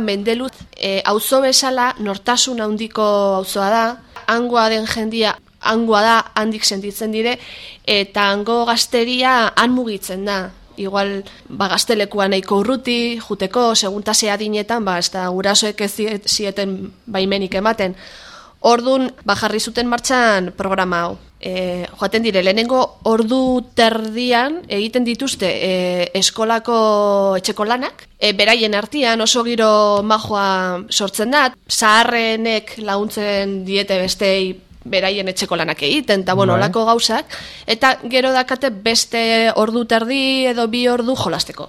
Mendelut e, auzo bezala nortasun handiko auzoa da, hangoa den jendia hangoa da, handik sentitzen dire, eta hango gazteria han mugitzen da. Igual, ba, gaztelekuan nahiko urruti, juteko, seguntasea dinetan, ba, ez da, gurasoek ez zieten baimenik ematen. Ordun ba, jarri zuten martxan programa hau. E, joaten dire, lehenengo ordu terdian egiten dituzte e, eskolako etxeko lanak. E, beraien artean oso giro majoa sortzen da, zaharrenek launtzen diete bestei beraien etxeko lanak egiten, eta bueno, bai. olako gauzak, eta gero dakate beste ordu terdi edo bi ordu jolasteko.